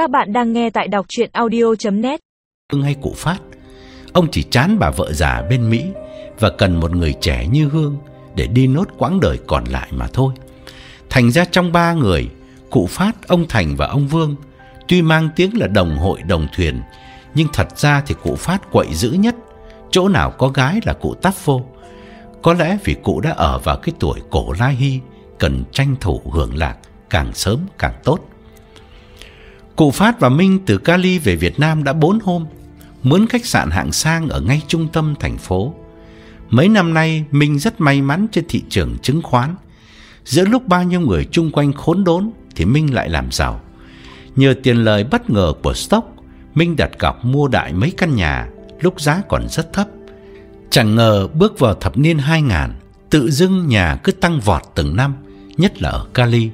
Các bạn đang nghe tại đọc chuyện audio.net Hương hay cụ Phát. Ông chỉ chán bà vợ già bên Mỹ Và cần một người trẻ như Hương Để đi nốt quãng đời còn lại mà thôi. Thành ra trong ba người Cụ Phát, ông Thành và ông Vương Tuy mang tiếng là đồng hội đồng thuyền Nhưng thật ra thì cụ Phát quậy dữ nhất. Chỗ nào có gái là cụ tắp vô. Có lẽ vì cụ đã ở vào cái tuổi cổ lai hy Cần tranh thủ hưởng lạc Càng sớm càng tốt. Cụ Phát và Minh từ Cali về Việt Nam đã 4 hôm, mướn khách sạn hạng sang ở ngay trung tâm thành phố. Mấy năm nay, Minh rất may mắn trên thị trường chứng khoán. Giữa lúc bao nhiêu người chung quanh khốn đốn, thì Minh lại làm giàu. Nhờ tiền lời bất ngờ của stock, Minh đặt cọc mua đại mấy căn nhà, lúc giá còn rất thấp. Chẳng ngờ bước vào thập niên 2000, tự dưng nhà cứ tăng vọt từng năm, nhất là ở Cali.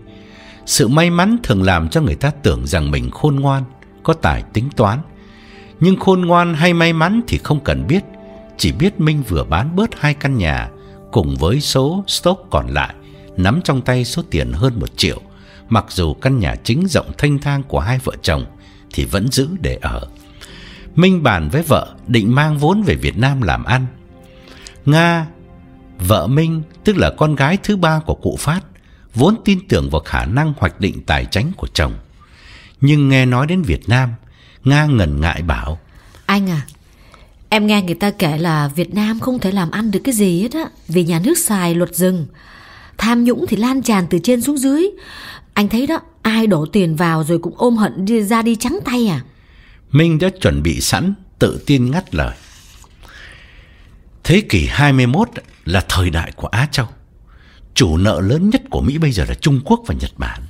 Sự may mắn thường làm cho người ta tưởng rằng mình khôn ngoan, có tài tính toán. Nhưng khôn ngoan hay may mắn thì không cần biết, chỉ biết Minh vừa bán bớt hai căn nhà cùng với số stock còn lại, nắm trong tay số tiền hơn một triệu. Mặc dù căn nhà chính rộng thanh thang của hai vợ chồng thì vẫn giữ để ở. Minh bàn với vợ định mang vốn về Việt Nam làm ăn. Nga, vợ Minh tức là con gái thứ ba của cụ Phát, vốn tin tưởng vào khả năng hoạch định tài chính của chồng. Nhưng nghe nói đến Việt Nam, Nga ngần ngại bảo: Anh à, em nghe người ta kể là Việt Nam không thể làm ăn được cái gì hết á, vì nhà nước xài luật rừng. Tham nhũng thì lan tràn từ trên xuống dưới. Anh thấy đó, ai đổ tiền vào rồi cũng ôm hận đi ra đi trắng tay à. Minh đã chuẩn bị sẵn, tự tin ngắt lời. Thế kỷ 21 là thời đại của Á Châu. Chủ nợ lớn nhất của Mỹ bây giờ là Trung Quốc và Nhật Bản.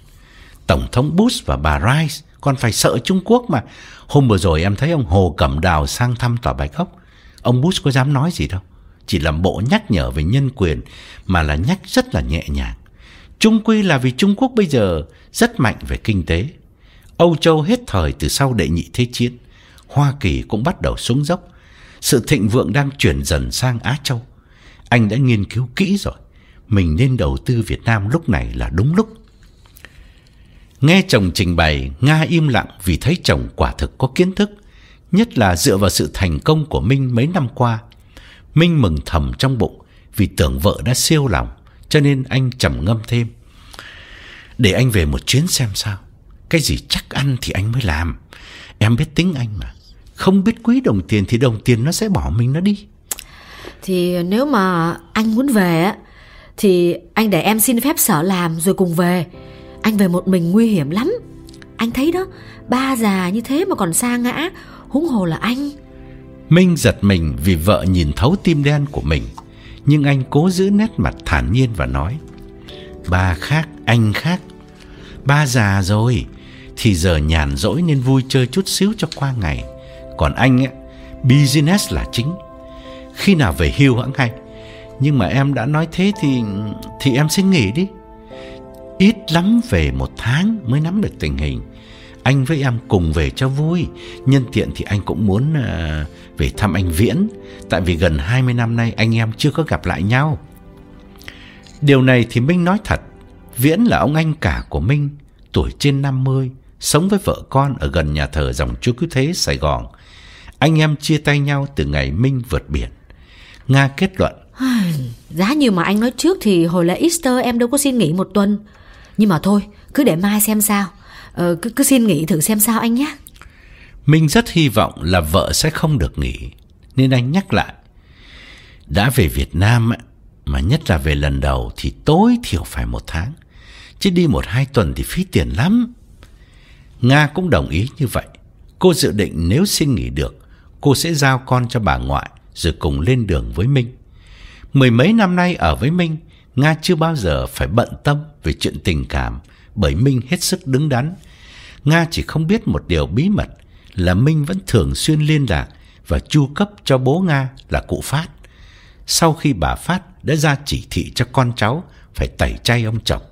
Tổng thống Bush và bà Rice còn phải sợ Trung Quốc mà. Hôm vừa rồi em thấy ông Hồ Cẩm Đào sang thăm tòa Bạch Ốc. Ông Bush có dám nói gì đâu. Chỉ làm bộ nhắc nhở về nhân quyền mà là nhắc rất là nhẹ nhàng. Trung quy là vì Trung Quốc bây giờ rất mạnh về kinh tế. Âu Châu hết thời từ sau đệ nhị thế chiến. Hoa Kỳ cũng bắt đầu xuống dốc. Sự thịnh vượng đang chuyển dần sang Á Châu. Anh đã nghiên cứu kỹ rồi mình nên đầu tư Việt Nam lúc này là đúng lúc. Nghe chồng trình bày, Nga im lặng vì thấy chồng quả thực có kiến thức, nhất là dựa vào sự thành công của Minh mấy năm qua. Minh mừng thầm trong bụng vì tưởng vợ đã siêu lòng, cho nên anh trầm ngâm thêm. Để anh về một chuyến xem sao. Cái gì chắc ăn thì anh mới làm. Em biết tính anh mà. Không biết quý đồng tiền thì đồng tiền nó sẽ bỏ mình nó đi. Thì nếu mà anh muốn về á thì anh để em xin phép sở làm rồi cùng về. Anh về một mình nguy hiểm lắm. Anh thấy đó Ba già như thế mà còn xa ngã Húng hồ là anh. Minh giật mình vì vợ nhìn thấu tim đen của mình Nhưng anh cố giữ nét mặt thản nhiên và nói Ba khác, anh khác. Ba già rồi Thì giờ nhàn rỗi nên vui chơi chút xíu cho qua ngày. Còn anh ấy, business là chính. Khi nào về hưu hãng hay? Nhưng mà em đã nói thế thì thì em xin nghỉ đi. Ít lắm về một tháng mới nắm được tình hình. Anh với em cùng về cho vui. Nhân tiện thì anh cũng muốn uh, về thăm anh Viễn. Tại vì gần 20 năm nay anh em chưa có gặp lại nhau. Điều này thì Minh nói thật. Viễn là ông anh cả của Minh, tuổi trên 50, sống với vợ con ở gần nhà thờ dòng chúa cứu thế Sài Gòn. Anh em chia tay nhau từ ngày Minh vượt biển. Nga kết luận Giá như mà anh nói trước thì hồi lễ Easter em đâu có xin nghỉ một tuần. Nhưng mà thôi, cứ để mai xem sao. Ờ, cứ, cứ xin nghỉ thử xem sao anh nhé. Minh rất hy vọng là vợ sẽ không được nghỉ. Nên anh nhắc lại. Đã về Việt Nam mà nhất là về lần đầu thì tối thiểu phải một tháng. Chứ đi một hai tuần thì phí tiền lắm. Nga cũng đồng ý như vậy. Cô dự định nếu xin nghỉ được, cô sẽ giao con cho bà ngoại rồi cùng lên đường với Minh. Mười mấy năm nay ở với Minh, Nga chưa bao giờ phải bận tâm về chuyện tình cảm, bởi Minh hết sức đứng đắn. Nga chỉ không biết một điều bí mật là Minh vẫn thường xuyên liên lạc và chu cấp cho bố Nga là cụ Phát. Sau khi bà Phát đã ra chỉ thị cho con cháu phải tẩy chay ông chồng.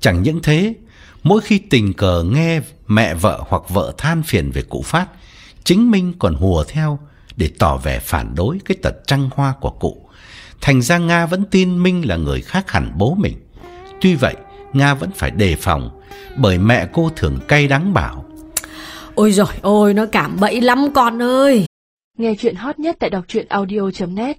Chẳng những thế, mỗi khi tình cờ nghe mẹ vợ hoặc vợ than phiền về cụ Phát, chính Minh còn hùa theo để tỏ vẻ phản đối cái tật trăng hoa của cụ. Thành ra Nga vẫn tin Minh là người khác hẳn bố mình. Tuy vậy, Nga vẫn phải đề phòng bởi mẹ cô thường cay đắng bảo. Ôi rồi ôi nó cảm bẫy lắm con ơi Nghe chuyện hot nhất tại đọc truyện audio.net